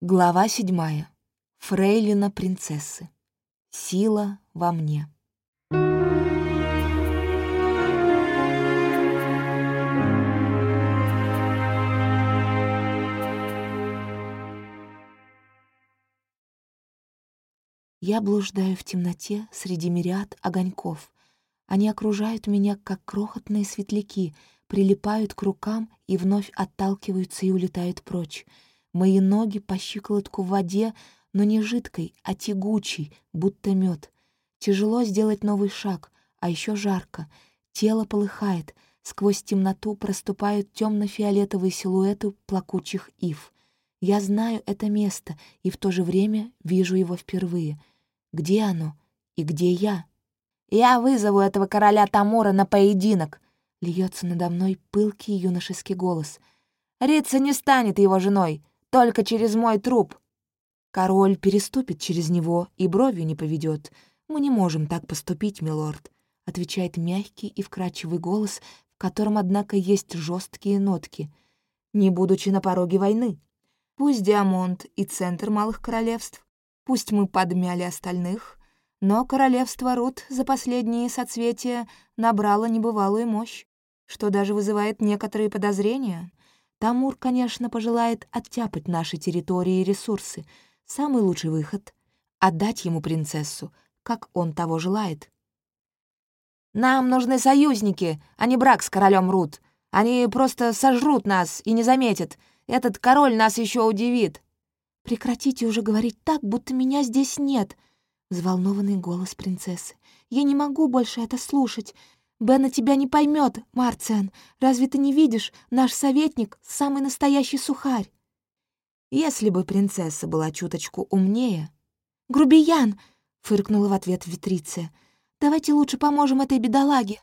Глава седьмая. Фрейлина принцессы. Сила во мне. Я блуждаю в темноте среди мириад огоньков. Они окружают меня, как крохотные светляки, прилипают к рукам и вновь отталкиваются и улетают прочь. Мои ноги по щиколотку в воде, но не жидкой, а тягучей, будто мед. Тяжело сделать новый шаг, а еще жарко. Тело полыхает, сквозь темноту проступают темно-фиолетовые силуэты плакучих ив. Я знаю это место и в то же время вижу его впервые. Где оно и где я? «Я вызову этого короля Тамура на поединок!» Льется надо мной пылкий юношеский голос. «Рица не станет его женой, только через мой труп!» Король переступит через него и бровью не поведет. «Мы не можем так поступить, милорд», — отвечает мягкий и вкрадчивый голос, в котором, однако, есть жесткие нотки. «Не будучи на пороге войны. Пусть Диамонт и центр малых королевств, пусть мы подмяли остальных, но королевство Рут за последние соцветия набрало небывалую мощь, что даже вызывает некоторые подозрения. Тамур, конечно, пожелает оттяпать наши территории и ресурсы. Самый лучший выход — отдать ему принцессу, как он того желает. «Нам нужны союзники, а не брак с королем Рут. Они просто сожрут нас и не заметят. Этот король нас еще удивит». «Прекратите уже говорить так, будто меня здесь нет», — взволнованный голос принцессы. «Я не могу больше это слушать. Бена тебя не поймет, Марциан. Разве ты не видишь, наш советник — самый настоящий сухарь?» Если бы принцесса была чуточку умнее... «Грубиян!» — фыркнула в ответ Витриция. «Давайте лучше поможем этой бедолаге».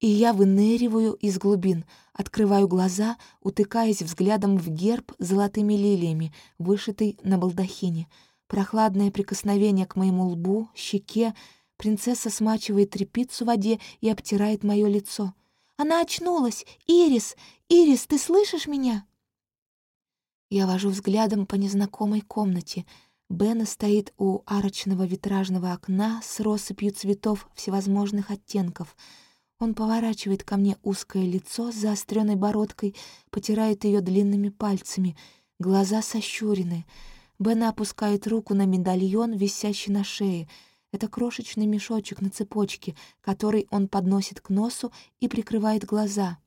И я выныриваю из глубин, открываю глаза, утыкаясь взглядом в герб золотыми лилиями, вышитый на балдахине. Прохладное прикосновение к моему лбу, щеке, принцесса смачивает тряпицу в воде и обтирает мое лицо. «Она очнулась! Ирис! Ирис, ты слышишь меня?» Я вожу взглядом по незнакомой комнате. Бена стоит у арочного витражного окна с россыпью цветов всевозможных оттенков — он поворачивает ко мне узкое лицо с заостренной бородкой, потирает ее длинными пальцами, глаза сощурены. Бена опускает руку на медальон, висящий на шее. Это крошечный мешочек на цепочке, который он подносит к носу и прикрывает глаза.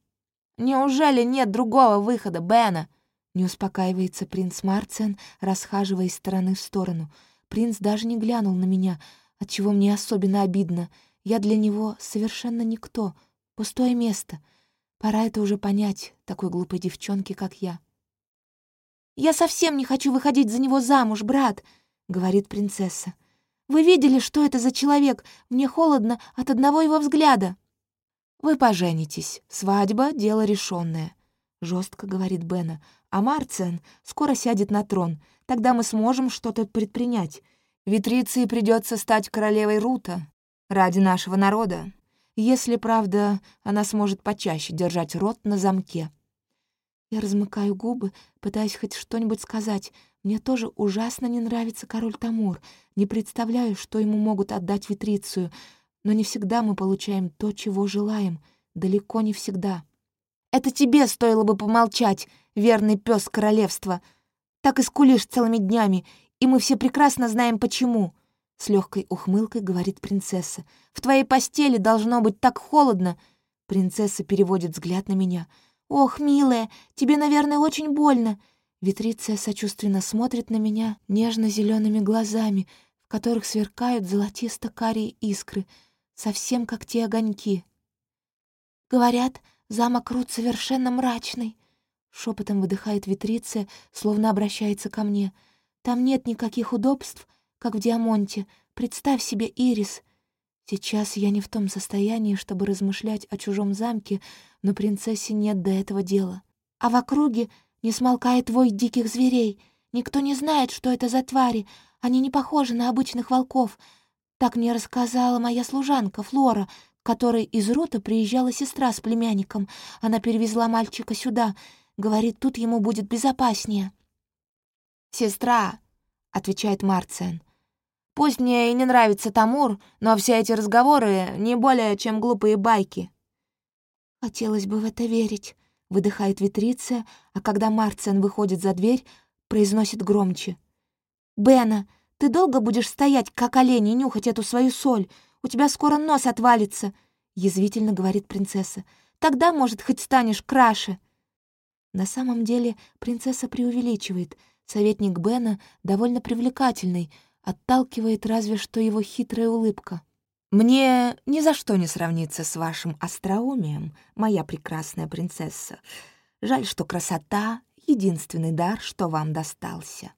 «Неужели нет другого выхода, Бена?» Не успокаивается принц Марциан, расхаживая из стороны в сторону. Принц даже не глянул на меня, отчего мне особенно обидно — я для него совершенно никто, пустое место. Пора это уже понять, такой глупой девчонке, как я. «Я совсем не хочу выходить за него замуж, брат», — говорит принцесса. «Вы видели, что это за человек? Мне холодно от одного его взгляда». «Вы поженитесь. Свадьба — дело решенное», — жестко говорит Бена. «А Марциан скоро сядет на трон. Тогда мы сможем что-то предпринять. Витриции придется стать королевой Рута, ради нашего народа, если, правда, она сможет почаще держать рот на замке. Я размыкаю губы, пытаясь хоть что-нибудь сказать. Мне тоже ужасно не нравится король Тамур. Не представляю, что ему могут отдать Витрицию, но не всегда мы получаем то, чего желаем. Далеко не всегда. «Это тебе стоило бы помолчать, верный пес королевства. Так и скулишь целыми днями, и мы все прекрасно знаем, почему». С легкой ухмылкой говорит принцесса. «В твоей постели должно быть так холодно!» Принцесса переводит взгляд на меня. «Ох, милая, тебе, наверное, очень больно!» Витриция сочувственно смотрит на меня нежно зелеными глазами, в которых сверкают золотисто-карие искры, совсем как те огоньки. «Говорят, замок Рут совершенно мрачный», — шепотом выдыхает Витриция, словно обращается ко мне. «Там нет никаких удобств, как в Диамонте. Представь себе, Ирис. Сейчас я не в том состоянии, чтобы размышлять о чужом замке, но принцессе нет до этого дела. А в округе не смолкает вой диких зверей. Никто не знает, что это за твари. Они не похожи на обычных волков. Так мне рассказала моя служанка Флора, которой из рота приезжала сестра с племянником. Она перевезла мальчика сюда. Говорит, тут ему будет безопаснее. «Сестра», — отвечает Марциан. «Пусть мне и не нравится Тамур, но все эти разговоры не более чем глупые байки». «Хотелось бы в это верить», — выдыхает Витриция, а когда Марциан выходит за дверь, произносит громче. «Бена, ты долго будешь стоять, как олень, и нюхать эту свою соль? У тебя скоро нос отвалится», — язвительно говорит принцесса. «Тогда, может, хоть станешь краше». На самом деле принцесса преувеличивает. Советник Бена довольно привлекательный, отталкивает разве что его хитрая улыбка. «Мне ни за что не сравнится с вашим остроумием, моя прекрасная принцесса. Жаль, что красота — единственный дар, что вам достался».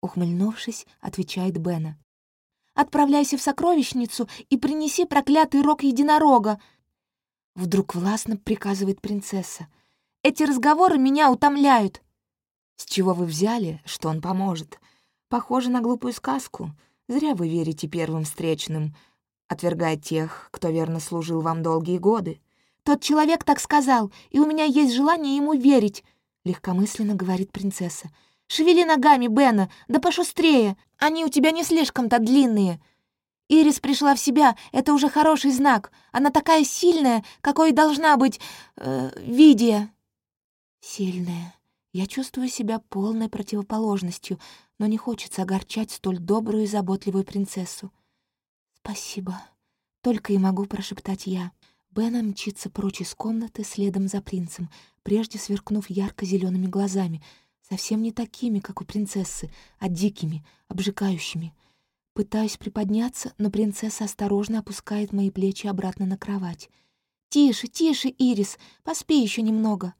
Ухмыльнувшись, отвечает Бена. «Отправляйся в сокровищницу и принеси проклятый рог единорога!» Вдруг властно приказывает принцесса. «Эти разговоры меня утомляют!» «С чего вы взяли, что он поможет? Похоже на глупую сказку. Зря вы верите первым встречным, отвергая тех, кто верно служил вам долгие годы. Тот человек так сказал, и у меня есть желание ему верить», — легкомысленно говорит принцесса. Шевели ногами, Бена, да пошустрее. Они у тебя не слишком-то длинные. Ирис пришла в себя, это уже хороший знак. Она такая сильная, какой и должна быть... Э, Видия. Сильная. Я чувствую себя полной противоположностью, но не хочется огорчать столь добрую и заботливую принцессу. «Спасибо», — только и могу прошептать я. Бена мчится прочь из комнаты следом за принцем, прежде сверкнув ярко зелеными глазами — совсем не такими, как у принцессы, а дикими, обжигающими. Пытаюсь приподняться, но принцесса осторожно опускает мои плечи обратно на кровать. «Тише, тише, Ирис, поспи еще немного».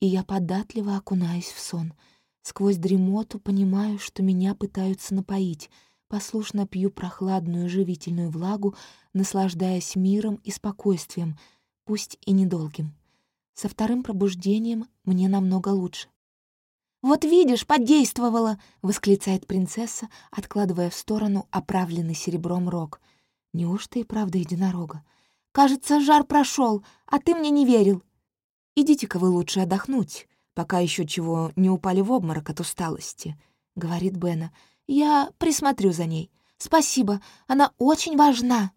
И я податливо окунаюсь в сон. Сквозь дремоту понимаю, что меня пытаются напоить. Послушно пью прохладную живительную влагу, наслаждаясь миром и спокойствием, пусть и недолгим. Со вторым пробуждением мне намного лучше. «Вот видишь, подействовала!» — восклицает принцесса, откладывая в сторону оправленный серебром рог. «Неужто и правда единорога? Кажется, жар прошел, а ты мне не верил!» «Идите-ка вы лучше отдохнуть, пока еще чего не упали в обморок от усталости», — говорит Бена. «Я присмотрю за ней. Спасибо, она очень важна!»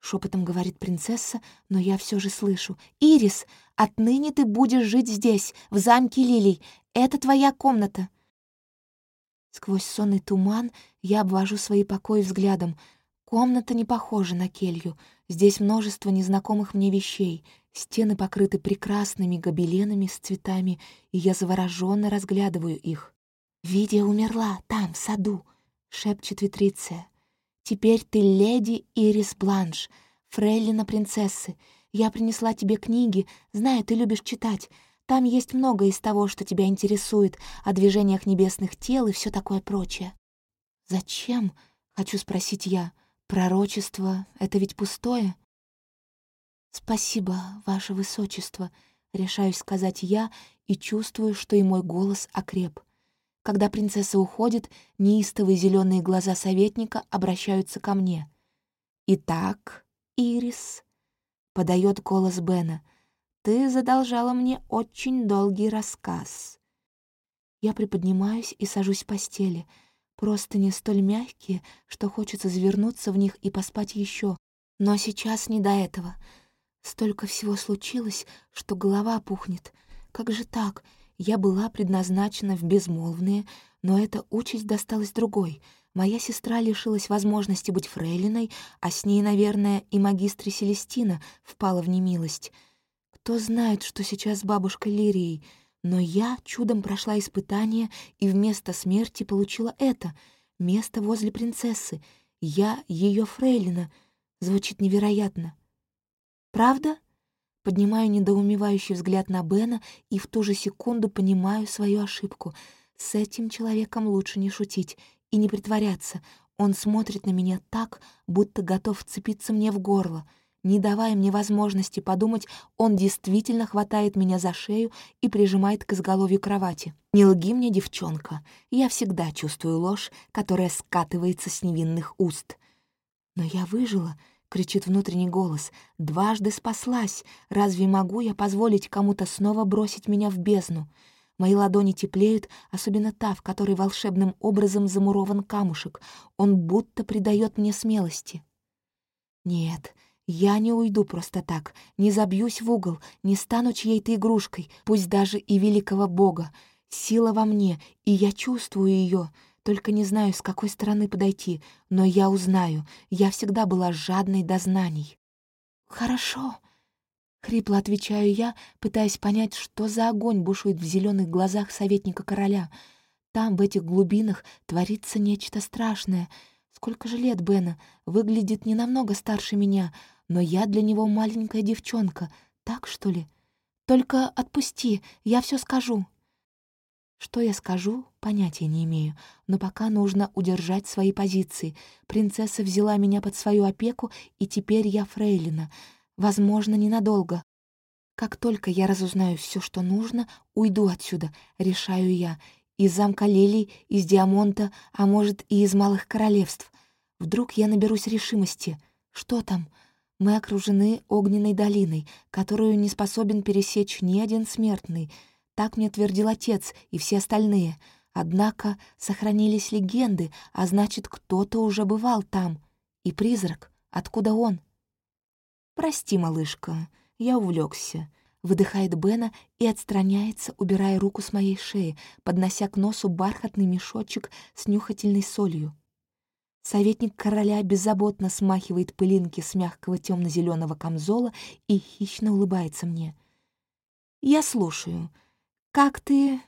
Шепотом говорит принцесса, но я все же слышу. «Ирис, отныне ты будешь жить здесь, в замке лилий. Это твоя комната». Сквозь сонный туман я обвожу свои покои взглядом. Комната не похожа на келью. Здесь множество незнакомых мне вещей. Стены покрыты прекрасными гобеленами с цветами, и я завороженно разглядываю их. «Видия умерла там, в саду», — шепчет Витриция. Теперь ты леди Ирис Бланш, фрейлина принцессы. Я принесла тебе книги, знаю, ты любишь читать. Там есть много из того, что тебя интересует, о движениях небесных тел и все такое прочее». «Зачем?» — хочу спросить я. «Пророчество — это ведь пустое?» «Спасибо, ваше высочество», — решаюсь сказать я и чувствую, что и мой голос окреп. Когда принцесса уходит, неистовые зеленые глаза советника обращаются ко мне. «Итак, Ирис», — подает голос Бена, — «ты задолжала мне очень долгий рассказ». Я приподнимаюсь и сажусь в постели. Просто не столь мягкие, что хочется завернуться в них и поспать еще. Но сейчас не до этого. Столько всего случилось, что голова пухнет. Как же так? Я была предназначена в безмолвные, но эта участь досталась другой. Моя сестра лишилась возможности быть фрейлиной, а с ней, наверное, и магистре Селестина впала в немилость. Кто знает, что сейчас с бабушкой Лирией, но я чудом прошла испытание и вместо смерти получила это — место возле принцессы. Я ее фрейлина. Звучит невероятно. Правда? Поднимаю недоумевающий взгляд на Бена и в ту же секунду понимаю свою ошибку. С этим человеком лучше не шутить и не притворяться. Он смотрит на меня так, будто готов вцепиться мне в горло. Не давая мне возможности подумать, он действительно хватает меня за шею и прижимает к изголовью кровати. «Не лги мне, девчонка. Я всегда чувствую ложь, которая скатывается с невинных уст». Но я выжила —— кричит внутренний голос. «Дважды спаслась. Разве могу я позволить кому-то снова бросить меня в бездну?» Мои ладони теплеют, особенно та, в которой волшебным образом замурован камушек. Он будто придает мне смелости. Нет, я не уйду просто так, не забьюсь в угол, не стану чьей-то игрушкой, пусть даже и великого бога. Сила во мне, и я чувствую ее, только не знаю, с какой стороны подойти, но я узнаю, я всегда была жадной до знаний. «Хорошо», — хрипло отвечаю я, пытаясь понять, что за огонь бушует в зеленых глазах советника короля. Там, в этих глубинах, творится нечто страшное. Сколько же лет Бена? Выглядит не намного старше меня, но я для него маленькая девчонка. Так, что ли? Только отпусти, я все скажу. Что я скажу, понятия не имею, но пока нужно удержать свои позиции. Принцесса взяла меня под свою опеку, и теперь я фрейлина. Возможно, ненадолго. Как только я разузнаю все, что нужно, уйду отсюда, решаю я. Из замка Лилий, из Диамонта, а может, и из Малых Королевств. Вдруг я наберусь решимости. Что там? Мы окружены огненной долиной, которую не способен пересечь ни один смертный — так мне твердил отец и все остальные. Однако сохранились легенды, а значит, кто-то уже бывал там. И призрак. Откуда он? «Прости, малышка, я увлекся. выдыхает Бена и отстраняется, убирая руку с моей шеи, поднося к носу бархатный мешочек с нюхательной солью. Советник короля беззаботно смахивает пылинки с мягкого темно зеленого камзола и хищно улыбается мне. «Я слушаю», «Как ты...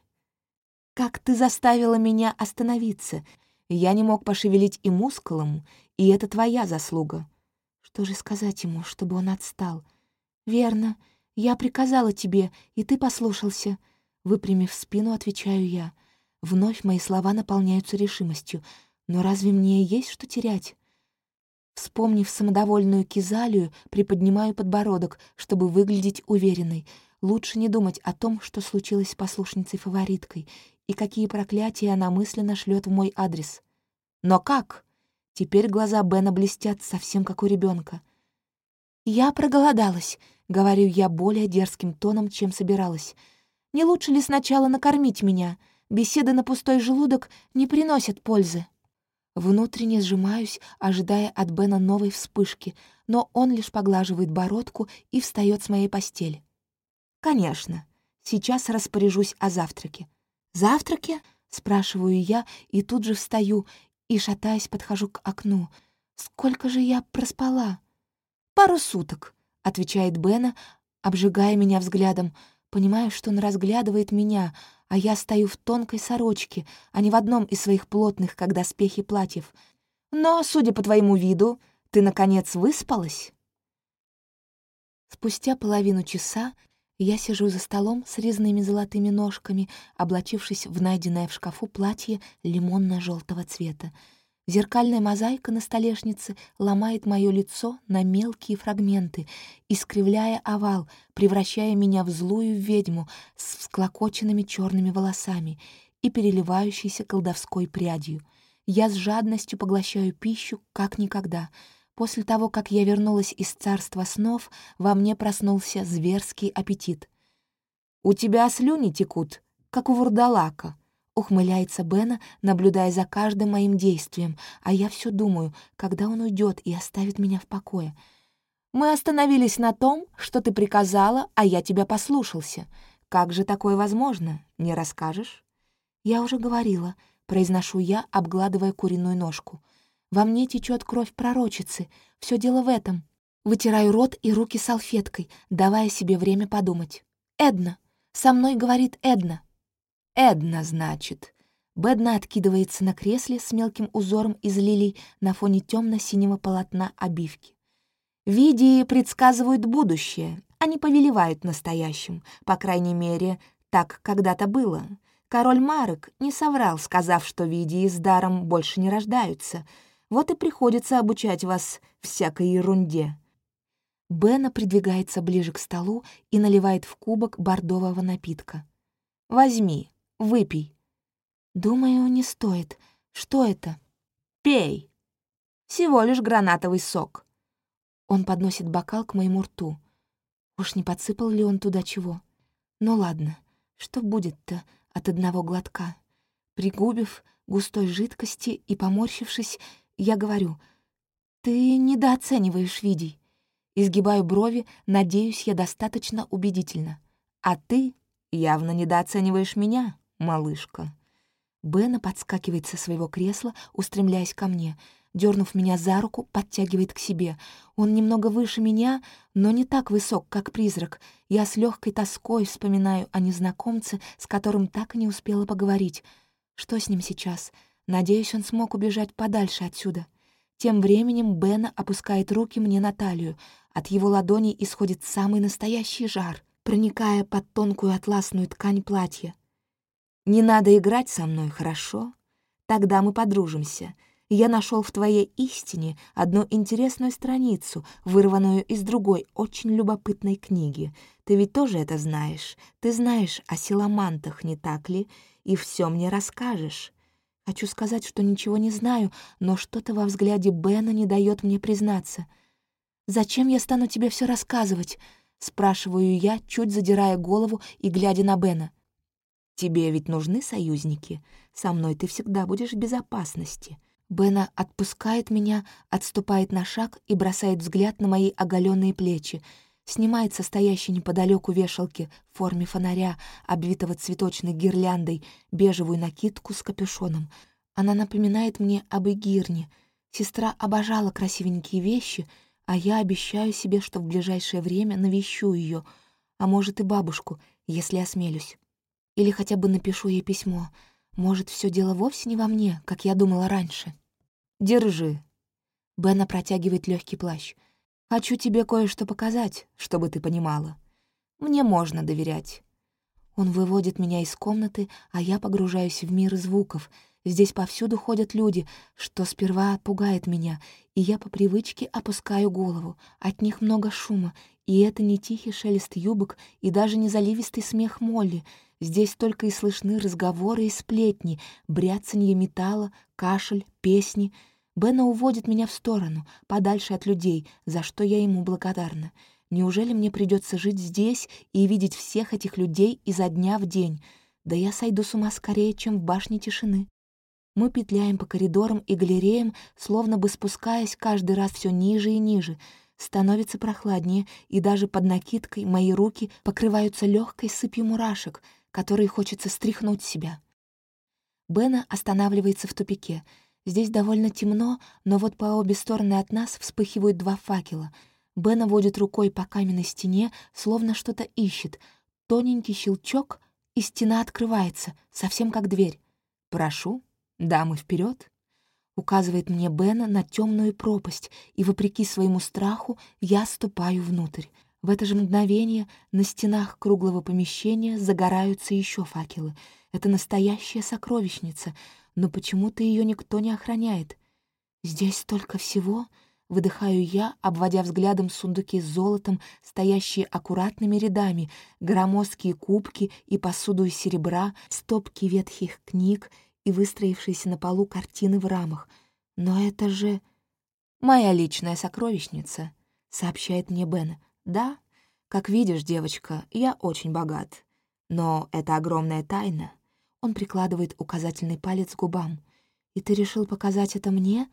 как ты заставила меня остановиться? Я не мог пошевелить и мускулом, и это твоя заслуга». Что же сказать ему, чтобы он отстал? «Верно. Я приказала тебе, и ты послушался». Выпрямив спину, отвечаю я. Вновь мои слова наполняются решимостью. Но разве мне есть что терять? Вспомнив самодовольную кизалию, приподнимаю подбородок, чтобы выглядеть уверенной — Лучше не думать о том, что случилось с послушницей-фавориткой и какие проклятия она мысленно шлет в мой адрес. Но как? Теперь глаза Бена блестят совсем как у ребенка. «Я проголодалась», — говорю я более дерзким тоном, чем собиралась. «Не лучше ли сначала накормить меня? Беседы на пустой желудок не приносят пользы». Внутренне сжимаюсь, ожидая от Бена новой вспышки, но он лишь поглаживает бородку и встает с моей постели. «Конечно. Сейчас распоряжусь о завтраке». «Завтраке?» — спрашиваю я, и тут же встаю, и, шатаясь, подхожу к окну. «Сколько же я проспала?» «Пару суток», — отвечает Бена, обжигая меня взглядом. Понимаю, что он разглядывает меня, а я стою в тонкой сорочке, а не в одном из своих плотных, как доспехи платьев. «Но, судя по твоему виду, ты, наконец, выспалась?» Спустя половину часа я сижу за столом с резными золотыми ножками, облачившись в найденное в шкафу платье лимонно желтого цвета. Зеркальная мозаика на столешнице ломает мое лицо на мелкие фрагменты, искривляя овал, превращая меня в злую ведьму с всклокоченными черными волосами и переливающейся колдовской прядью. Я с жадностью поглощаю пищу, как никогда — После того, как я вернулась из царства снов, во мне проснулся зверский аппетит. «У тебя слюни текут, как у вурдалака», — ухмыляется Бена, наблюдая за каждым моим действием, а я все думаю, когда он уйдет и оставит меня в покое. «Мы остановились на том, что ты приказала, а я тебя послушался. Как же такое возможно? Не расскажешь?» «Я уже говорила», — произношу я, обгладывая куриную ножку — во мне течет кровь пророчицы. Все дело в этом. Вытираю рот и руки салфеткой, давая себе время подумать. «Эдна! Со мной говорит Эдна!» «Эдна, значит!» Бедна откидывается на кресле с мелким узором из лилий на фоне темно синего полотна обивки. Видии предсказывают будущее, они повелевают настоящим, по крайней мере, так когда-то было. Король Марек не соврал, сказав, что видии с даром больше не рождаются — вот и приходится обучать вас всякой ерунде». Бена придвигается ближе к столу и наливает в кубок бордового напитка. «Возьми, выпей». «Думаю, не стоит. Что это?» «Пей. Всего лишь гранатовый сок». Он подносит бокал к моему рту. Уж не подсыпал ли он туда чего? Ну ладно, что будет-то? от одного глотка. Пригубив густой жидкости и поморщившись, я говорю, «Ты недооцениваешь Видий». Изгибаю брови, надеюсь, я достаточно убедительно. «А ты явно недооцениваешь меня, малышка». Бена подскакивает со своего кресла, устремляясь ко мне. Дернув меня за руку, подтягивает к себе. Он немного выше меня, но не так высок, как призрак. Я с легкой тоской вспоминаю о незнакомце, с которым так и не успела поговорить. Что с ним сейчас? Надеюсь, он смог убежать подальше отсюда. Тем временем Бена опускает руки мне на талию. От его ладоней исходит самый настоящий жар, проникая под тонкую атласную ткань платья. Не надо играть со мной, хорошо? Тогда мы подружимся. Я нашел в твоей истине одну интересную страницу, вырванную из другой, очень любопытной книги. Ты ведь тоже это знаешь. Ты знаешь о силамантах, не так ли? И все мне расскажешь. Хочу сказать, что ничего не знаю, но что-то во взгляде Бена не дает мне признаться. «Зачем я стану тебе все рассказывать?» — спрашиваю я, чуть задирая голову и глядя на Бена. Тебе ведь нужны союзники. Со мной ты всегда будешь в безопасности. Бена отпускает меня, отступает на шаг и бросает взгляд на мои оголенные плечи, снимает состоящий неподалеку вешалки в форме фонаря, обвитого цветочной гирляндой, бежевую накидку с капюшоном. Она напоминает мне об Игирне. Сестра обожала красивенькие вещи, а я обещаю себе, что в ближайшее время навещу ее, а может и бабушку, если осмелюсь. Или хотя бы напишу ей письмо. Может, все дело вовсе не во мне, как я думала раньше. Держи. Бена протягивает легкий плащ. Хочу тебе кое-что показать, чтобы ты понимала. Мне можно доверять. Он выводит меня из комнаты, а я погружаюсь в мир звуков. Здесь повсюду ходят люди, что сперва пугает меня, и я по привычке опускаю голову. От них много шума, и это не тихий шелест юбок и даже не заливистый смех Молли — Здесь только и слышны разговоры и сплетни, бряцанье металла, кашель, песни. Бена уводит меня в сторону, подальше от людей, за что я ему благодарна. Неужели мне придется жить здесь и видеть всех этих людей изо дня в день? Да я сойду с ума скорее, чем в башне тишины. Мы петляем по коридорам и галереям, словно бы спускаясь каждый раз все ниже и ниже. Становится прохладнее, и даже под накидкой мои руки покрываются легкой сыпью мурашек — которые хочется стряхнуть себя. Бена останавливается в тупике. Здесь довольно темно, но вот по обе стороны от нас вспыхивают два факела. Бена водит рукой по каменной стене, словно что-то ищет. Тоненький щелчок, и стена открывается, совсем как дверь. «Прошу, дамы, вперед! указывает мне Бена на темную пропасть, и, вопреки своему страху, я ступаю внутрь. В это же мгновение на стенах круглого помещения загораются еще факелы. Это настоящая сокровищница, но почему-то ее никто не охраняет. Здесь столько всего, выдыхаю я, обводя взглядом сундуки с золотом, стоящие аккуратными рядами, громоздкие кубки и посуду из серебра, стопки ветхих книг и выстроившиеся на полу картины в рамах. Но это же моя личная сокровищница, сообщает мне Бен. Да, как видишь, девочка, я очень богат. Но это огромная тайна. Он прикладывает указательный палец к губам. И ты решил показать это мне,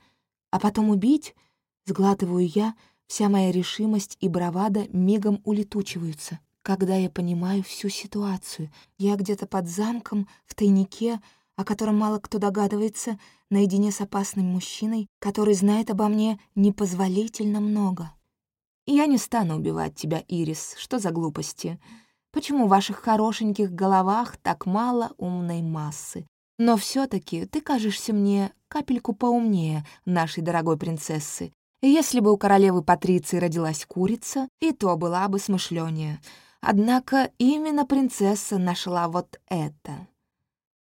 а потом убить? Сглатываю я, вся моя решимость и бравада мигом улетучиваются. Когда я понимаю всю ситуацию, я где-то под замком, в тайнике, о котором мало кто догадывается, наедине с опасным мужчиной, который знает обо мне непозволительно много. Я не стану убивать тебя, Ирис. Что за глупости? Почему в ваших хорошеньких головах так мало умной массы? Но все таки ты кажешься мне капельку поумнее нашей дорогой принцессы. Если бы у королевы Патриции родилась курица, и то была бы смышленнее. Однако именно принцесса нашла вот это.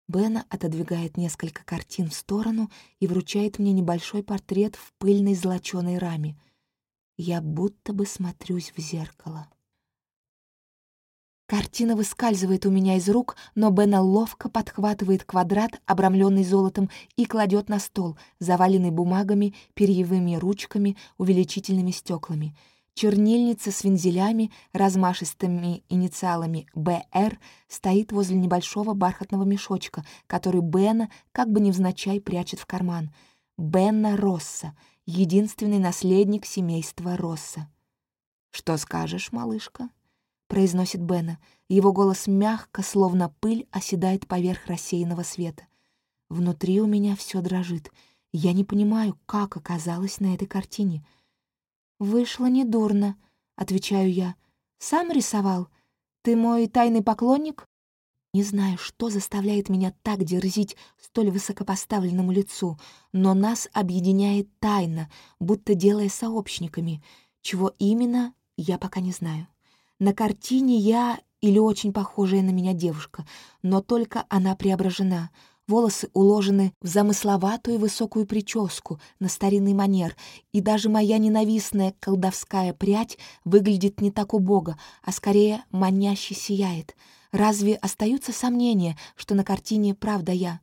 Бена отодвигает несколько картин в сторону и вручает мне небольшой портрет в пыльной золоченой раме — я будто бы смотрюсь в зеркало. Картина выскальзывает у меня из рук, но Бена ловко подхватывает квадрат, обрамленный золотом, и кладет на стол, заваленный бумагами, перьевыми ручками, увеличительными стеклами. Чернильница с вензелями, размашистыми инициалами «БР» стоит возле небольшого бархатного мешочка, который Бена как бы невзначай прячет в карман. Бенна Росса, единственный наследник семейства Росса. «Что скажешь, малышка?» — произносит Бена. Его голос мягко, словно пыль, оседает поверх рассеянного света. Внутри у меня все дрожит. Я не понимаю, как оказалась на этой картине — «Вышло недурно», — отвечаю я. «Сам рисовал? Ты мой тайный поклонник?» Не знаю, что заставляет меня так дерзить столь высокопоставленному лицу, но нас объединяет тайна, будто делая сообщниками. Чего именно, я пока не знаю. На картине я или очень похожая на меня девушка, но только она преображена — волосы уложены в замысловатую высокую прическу на старинный манер, и даже моя ненавистная колдовская прядь выглядит не так убого, а скорее маняще сияет. Разве остаются сомнения, что на картине правда я?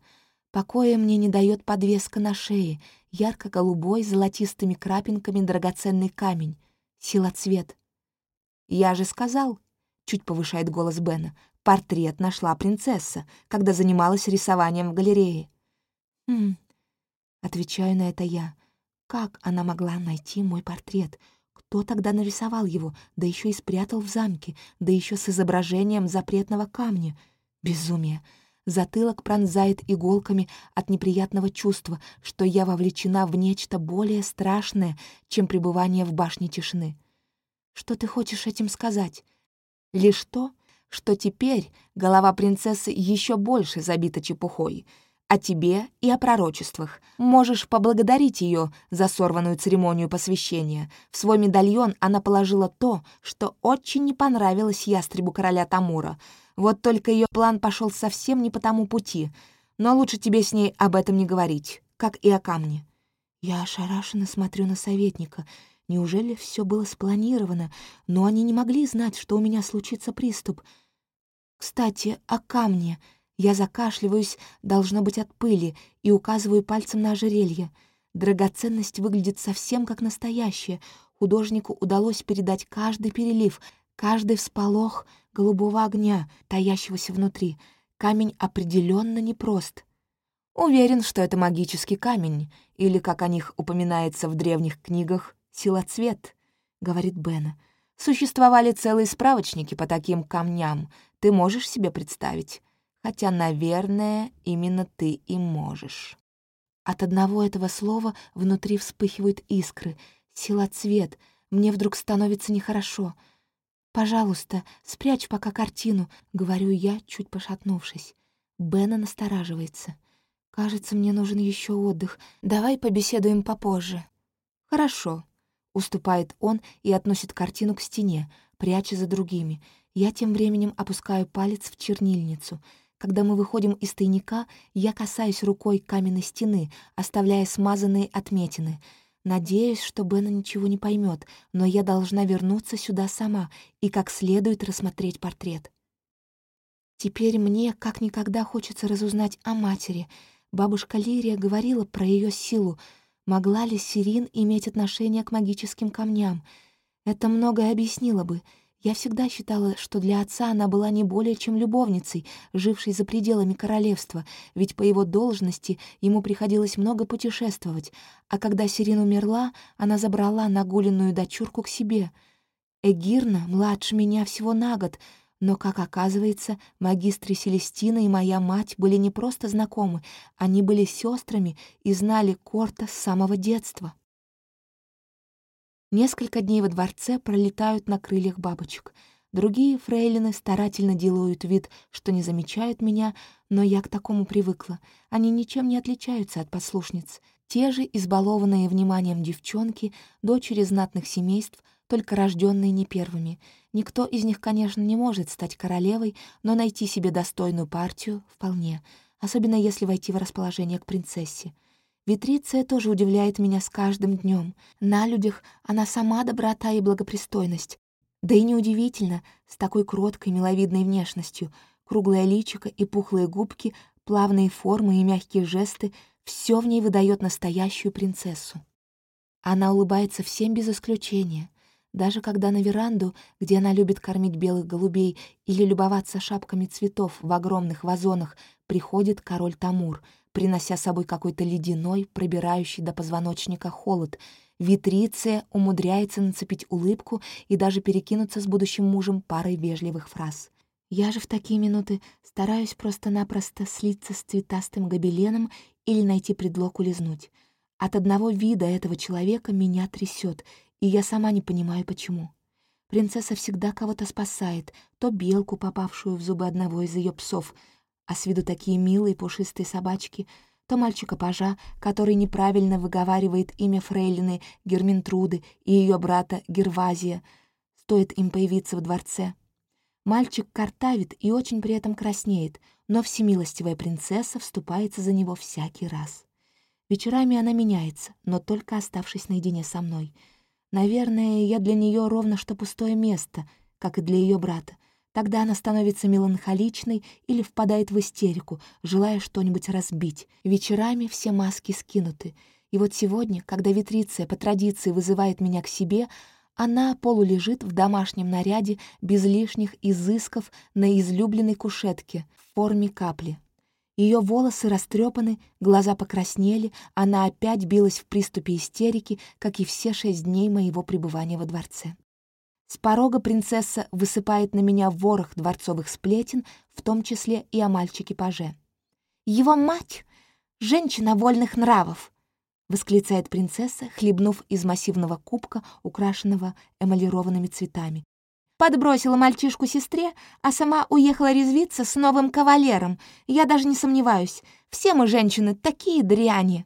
Покоя мне не дает подвеска на шее, ярко-голубой золотистыми крапинками драгоценный камень, силоцвет. «Я же сказал», — чуть повышает голос Бена, Портрет нашла принцесса, когда занималась рисованием в галерее. «Хм...» — отвечаю на это я. «Как она могла найти мой портрет? Кто тогда нарисовал его, да еще и спрятал в замке, да еще с изображением запретного камня? Безумие!» Затылок пронзает иголками от неприятного чувства, что я вовлечена в нечто более страшное, чем пребывание в башне тишины. Что ты хочешь этим сказать? Лишь то, что теперь голова принцессы еще больше забита чепухой. О тебе и о пророчествах. Можешь поблагодарить ее за сорванную церемонию посвящения. В свой медальон она положила то, что очень не понравилось ястребу короля Тамура. Вот только ее план пошел совсем не по тому пути. Но лучше тебе с ней об этом не говорить, как и о камне. Я ошарашенно смотрю на советника. Неужели все было спланировано, но они не могли знать, что у меня случится приступ — «Кстати, о камне. Я закашливаюсь, должно быть от пыли, и указываю пальцем на ожерелье. Драгоценность выглядит совсем как настоящая. Художнику удалось передать каждый перелив, каждый всполох голубого огня, таящегося внутри. Камень определенно непрост. Уверен, что это магический камень, или, как о них упоминается в древних книгах, силоцвет, — говорит Бена. Существовали целые справочники по таким камням, ты можешь себе представить? Хотя, наверное, именно ты и можешь. От одного этого слова внутри вспыхивают искры, сила цвет. Мне вдруг становится нехорошо. «Пожалуйста, спрячь пока картину», — говорю я, чуть пошатнувшись. Бена настораживается. «Кажется, мне нужен еще отдых. Давай побеседуем попозже». «Хорошо», — уступает он и относит картину к стене, пряча за другими — я тем временем опускаю палец в чернильницу. Когда мы выходим из тайника, я касаюсь рукой каменной стены, оставляя смазанные отметины. Надеюсь, что Бена ничего не поймет, но я должна вернуться сюда сама и как следует рассмотреть портрет. Теперь мне как никогда хочется разузнать о матери. Бабушка Лирия говорила про ее силу. Могла ли Сирин иметь отношение к магическим камням? Это многое объяснило бы — я всегда считала, что для отца она была не более чем любовницей, жившей за пределами королевства, ведь по его должности ему приходилось много путешествовать, а когда Сирин умерла, она забрала нагуленную дочурку к себе. Эгирна младше меня всего на год, но, как оказывается, магистры Селестина и моя мать были не просто знакомы, они были сестрами и знали Корта с самого детства. Несколько дней во дворце пролетают на крыльях бабочек. Другие фрейлины старательно делают вид, что не замечают меня, но я к такому привыкла. Они ничем не отличаются от послушниц. Те же избалованные вниманием девчонки, дочери знатных семейств, только рожденные не первыми. Никто из них, конечно, не может стать королевой, но найти себе достойную партию — вполне, особенно если войти в расположение к принцессе. Витриция тоже удивляет меня с каждым днем. На людях она сама доброта и благопристойность. Да и неудивительно, с такой кроткой, миловидной внешностью. Круглое личико и пухлые губки, плавные формы и мягкие жесты — все в ней выдает настоящую принцессу. Она улыбается всем без исключения. Даже когда на веранду, где она любит кормить белых голубей или любоваться шапками цветов в огромных вазонах, приходит король Тамур, принося с собой какой-то ледяной, пробирающий до позвоночника холод. Витриция умудряется нацепить улыбку и даже перекинуться с будущим мужем парой вежливых фраз. Я же в такие минуты стараюсь просто-напросто слиться с цветастым гобеленом или найти предлог улизнуть. От одного вида этого человека меня трясет, и я сама не понимаю, почему. Принцесса всегда кого-то спасает, то белку, попавшую в зубы одного из ее псов, а с виду такие милые пушистые собачки, то мальчика-пажа, который неправильно выговаривает имя фрейлины Герминтруды и ее брата Гервазия, стоит им появиться в дворце. Мальчик картавит и очень при этом краснеет, но всемилостивая принцесса вступается за него всякий раз. Вечерами она меняется, но только оставшись наедине со мной — Наверное, я для нее ровно что пустое место, как и для ее брата. Тогда она становится меланхоличной или впадает в истерику, желая что-нибудь разбить. Вечерами все маски скинуты. И вот сегодня, когда Витриция по традиции вызывает меня к себе, она полулежит в домашнем наряде без лишних изысков на излюбленной кушетке в форме капли. Ее волосы растрепаны, глаза покраснели, она опять билась в приступе истерики, как и все шесть дней моего пребывания во дворце. С порога принцесса высыпает на меня ворох дворцовых сплетен, в том числе и о мальчике-паже. «Его мать — женщина вольных нравов!» — восклицает принцесса, хлебнув из массивного кубка, украшенного эмалированными цветами подбросила мальчишку сестре, а сама уехала резвиться с новым кавалером. Я даже не сомневаюсь, все мы, женщины, такие дряни.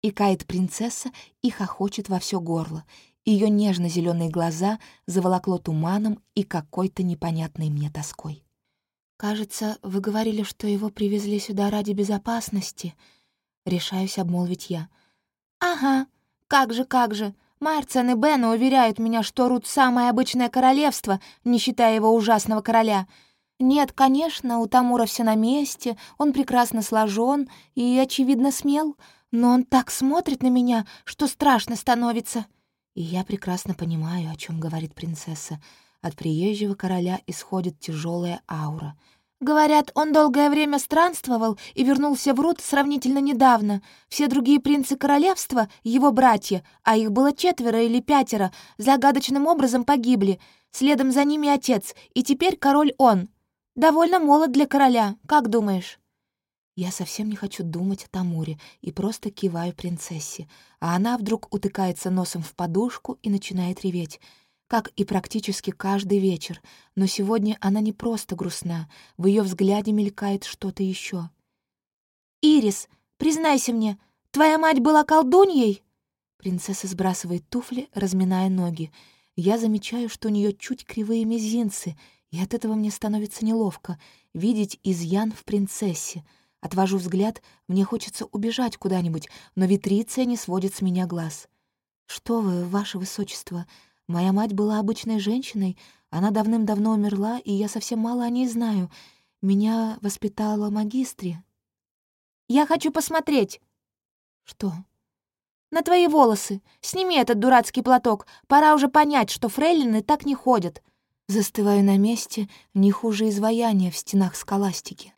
Икает принцесса и хохочет во все горло. Ее нежно зеленые глаза заволокло туманом и какой-то непонятной мне тоской. «Кажется, вы говорили, что его привезли сюда ради безопасности», — решаюсь обмолвить я. «Ага, как же, как же. Марцен и Бена уверяют меня, что Рут — самое обычное королевство, не считая его ужасного короля. Нет, конечно, у Тамура все на месте, он прекрасно сложен и, очевидно, смел, но он так смотрит на меня, что страшно становится. И я прекрасно понимаю, о чем говорит принцесса. От приезжего короля исходит тяжелая аура — Говорят, он долгое время странствовал и вернулся в Рут сравнительно недавно. Все другие принцы королевства — его братья, а их было четверо или пятеро, загадочным образом погибли. Следом за ними отец, и теперь король он. Довольно молод для короля, как думаешь?» Я совсем не хочу думать о Тамуре и просто киваю принцессе, а она вдруг утыкается носом в подушку и начинает реветь как и практически каждый вечер, но сегодня она не просто грустна, в ее взгляде мелькает что-то еще. «Ирис, признайся мне, твоя мать была колдуньей?» Принцесса сбрасывает туфли, разминая ноги. Я замечаю, что у нее чуть кривые мизинцы, и от этого мне становится неловко видеть изъян в принцессе. Отвожу взгляд, мне хочется убежать куда-нибудь, но Витриция не сводит с меня глаз. «Что вы, ваше высочество?» Моя мать была обычной женщиной, она давным-давно умерла, и я совсем мало о ней знаю. Меня воспитала магистре. «Я хочу посмотреть!» «Что?» «На твои волосы! Сними этот дурацкий платок! Пора уже понять, что фрейлины так не ходят!» Застываю на месте, не хуже изваяния в стенах скаластики.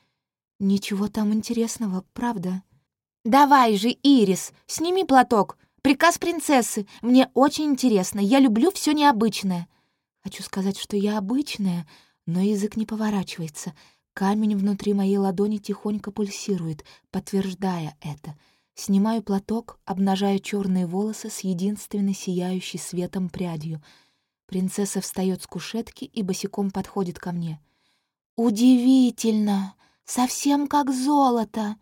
Ничего там интересного, правда? «Давай же, Ирис, сними платок! Приказ принцессы. Мне очень интересно. Я люблю все необычное. Хочу сказать, что я обычная, но язык не поворачивается. Камень внутри моей ладони тихонько пульсирует, подтверждая это. Снимаю платок, обнажая черные волосы с единственной сияющей светом прядью. Принцесса встает с кушетки и босиком подходит ко мне. «Удивительно! Совсем как золото!»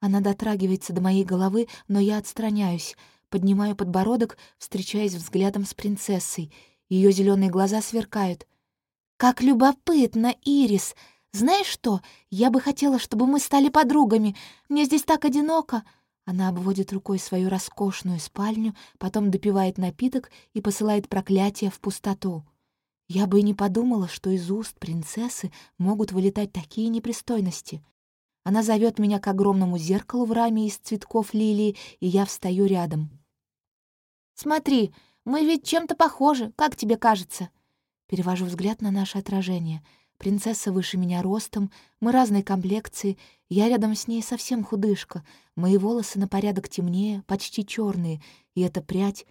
Она дотрагивается до моей головы, но я отстраняюсь — Поднимаю подбородок, встречаясь взглядом с принцессой. Ее зеленые глаза сверкают. «Как любопытно, Ирис! Знаешь что? Я бы хотела, чтобы мы стали подругами. Мне здесь так одиноко!» Она обводит рукой свою роскошную спальню, потом допивает напиток и посылает проклятие в пустоту. Я бы и не подумала, что из уст принцессы могут вылетать такие непристойности. Она зовет меня к огромному зеркалу в раме из цветков лилии, и я встаю рядом. «Смотри, Мы ведь чем-то похожи, как тебе кажется?» Перевожу взгляд на наше отражение. Принцесса выше меня ростом, мы разной комплекции, я рядом с ней совсем худышка, мои волосы на порядок темнее, почти черные, и эта прядь...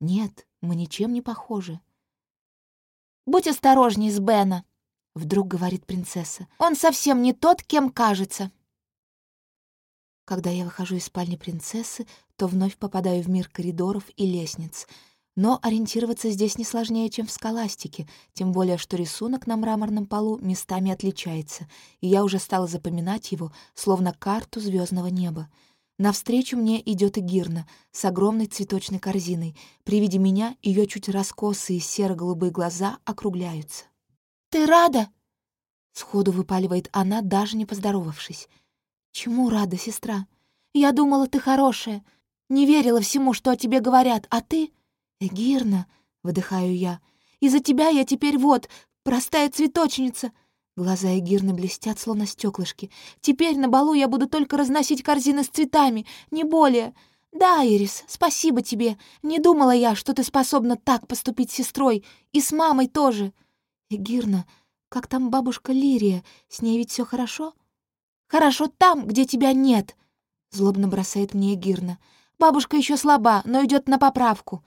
Нет, мы ничем не похожи. «Будь осторожней с Бена», — вдруг говорит принцесса. «Он совсем не тот, кем кажется». Когда я выхожу из спальни принцессы, то вновь попадаю в мир коридоров и лестниц — но ориентироваться здесь не сложнее, чем в скаластике, тем более что рисунок на мраморном полу местами отличается, и я уже стала запоминать его, словно карту звездного неба. Навстречу мне идет Игирна с огромной цветочной корзиной. При виде меня ее чуть раскосые серо-голубые глаза округляются. «Ты рада?» Сходу выпаливает она, даже не поздоровавшись. «Чему рада, сестра? Я думала, ты хорошая. Не верила всему, что о тебе говорят, а ты...» «Эгирна», — выдыхаю я, — «из-за тебя я теперь вот, простая цветочница». Глаза Эгирны блестят, словно стеклышки. «Теперь на балу я буду только разносить корзины с цветами, не более. Да, Ирис, спасибо тебе. Не думала я, что ты способна так поступить с сестрой, и с мамой тоже». «Эгирна, как там бабушка Лирия? С ней ведь все хорошо?» «Хорошо там, где тебя нет», — злобно бросает мне Эгирна. «Бабушка еще слаба, но идет на поправку.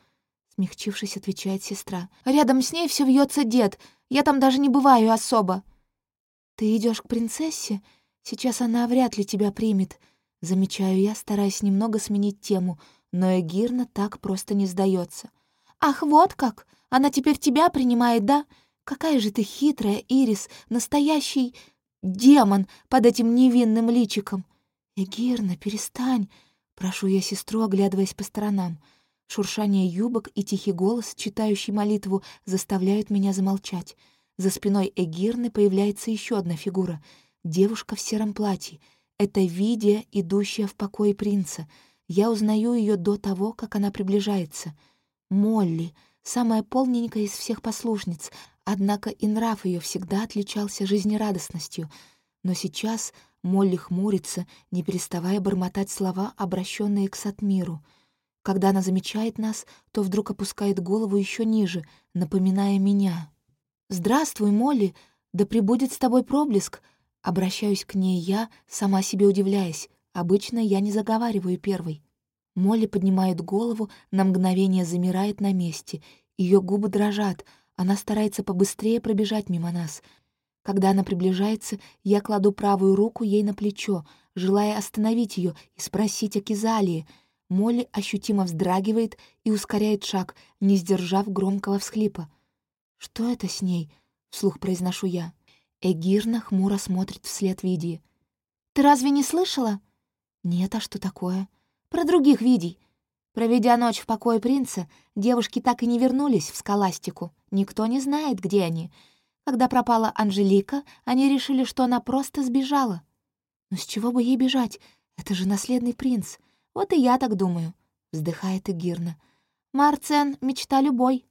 Смягчившись, отвечает сестра. «Рядом с ней все вьется дед. Я там даже не бываю особо». «Ты идешь к принцессе? Сейчас она вряд ли тебя примет». Замечаю я, стараясь немного сменить тему, но Эгирна так просто не сдается. «Ах, вот как! Она теперь тебя принимает, да? Какая же ты хитрая, Ирис, настоящий демон под этим невинным личиком!» «Эгирна, перестань!» — прошу я сестру, оглядываясь по сторонам — Шуршание юбок и тихий голос, читающий молитву, заставляют меня замолчать. За спиной Эгирны появляется еще одна фигура — девушка в сером платье. Это Видия, идущая в покое принца. Я узнаю ее до того, как она приближается. Молли, самая полненькая из всех послушниц, однако и нрав ее всегда отличался жизнерадостностью. Но сейчас Молли хмурится, не переставая бормотать слова, обращенные к Сатмиру — когда она замечает нас, то вдруг опускает голову еще ниже, напоминая меня. «Здравствуй, Молли! Да пребудет с тобой проблеск!» Обращаюсь к ней я, сама себе удивляясь. Обычно я не заговариваю первой. Молли поднимает голову, на мгновение замирает на месте. Ее губы дрожат, она старается побыстрее пробежать мимо нас. Когда она приближается, я кладу правую руку ей на плечо, желая остановить ее и спросить о Кизалии — Молли ощутимо вздрагивает и ускоряет шаг, не сдержав громкого всхлипа. «Что это с ней?» — вслух произношу я. Эгирна хмуро смотрит вслед Видии. «Ты разве не слышала?» «Нет, а что такое?» «Про других Видий. Проведя ночь в покое принца, девушки так и не вернулись в скаластику. Никто не знает, где они. Когда пропала Анжелика, они решили, что она просто сбежала. Но с чего бы ей бежать? Это же наследный принц. «Вот и я так думаю», — вздыхает Игирна. «Марцен — мечта любой».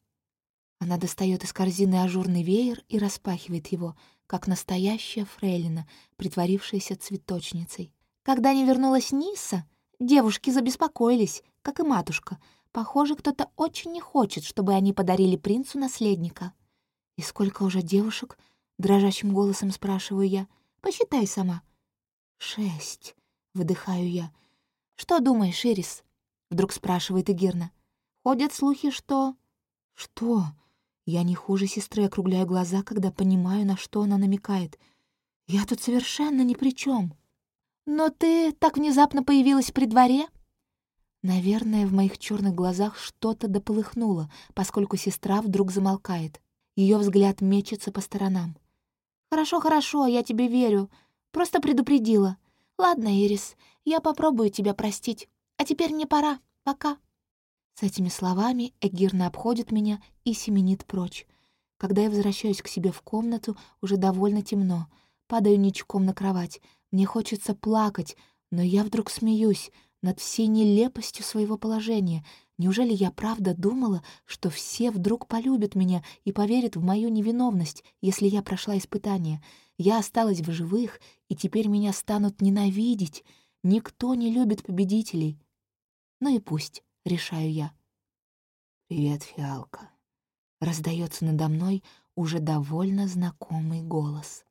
Она достает из корзины ажурный веер и распахивает его, как настоящая фрейлина, притворившаяся цветочницей. Когда не вернулась Ниса, девушки забеспокоились, как и матушка. Похоже, кто-то очень не хочет, чтобы они подарили принцу наследника. «И сколько уже девушек?» — дрожащим голосом спрашиваю я. «Посчитай сама». «Шесть», — выдыхаю я. «Что думаешь, Ирис?» — вдруг спрашивает Игирна. «Ходят слухи, что...» «Что?» Я не хуже сестры округляю глаза, когда понимаю, на что она намекает. «Я тут совершенно ни при чем. «Но ты так внезапно появилась при дворе?» Наверное, в моих черных глазах что-то дополыхнуло, поскольку сестра вдруг замолкает. Ее взгляд мечется по сторонам. «Хорошо, хорошо, я тебе верю. Просто предупредила. Ладно, Ирис, я попробую тебя простить. А теперь мне пора. Пока». С этими словами Эгирна обходит меня и семенит прочь. Когда я возвращаюсь к себе в комнату, уже довольно темно. Падаю ничком на кровать. Мне хочется плакать, но я вдруг смеюсь над всей нелепостью своего положения. Неужели я правда думала, что все вдруг полюбят меня и поверят в мою невиновность, если я прошла испытание? Я осталась в живых, и теперь меня станут ненавидеть. Никто не любит победителей. Ну и пусть, решаю я. «Привет, фиалка!» Раздается надо мной уже довольно знакомый голос.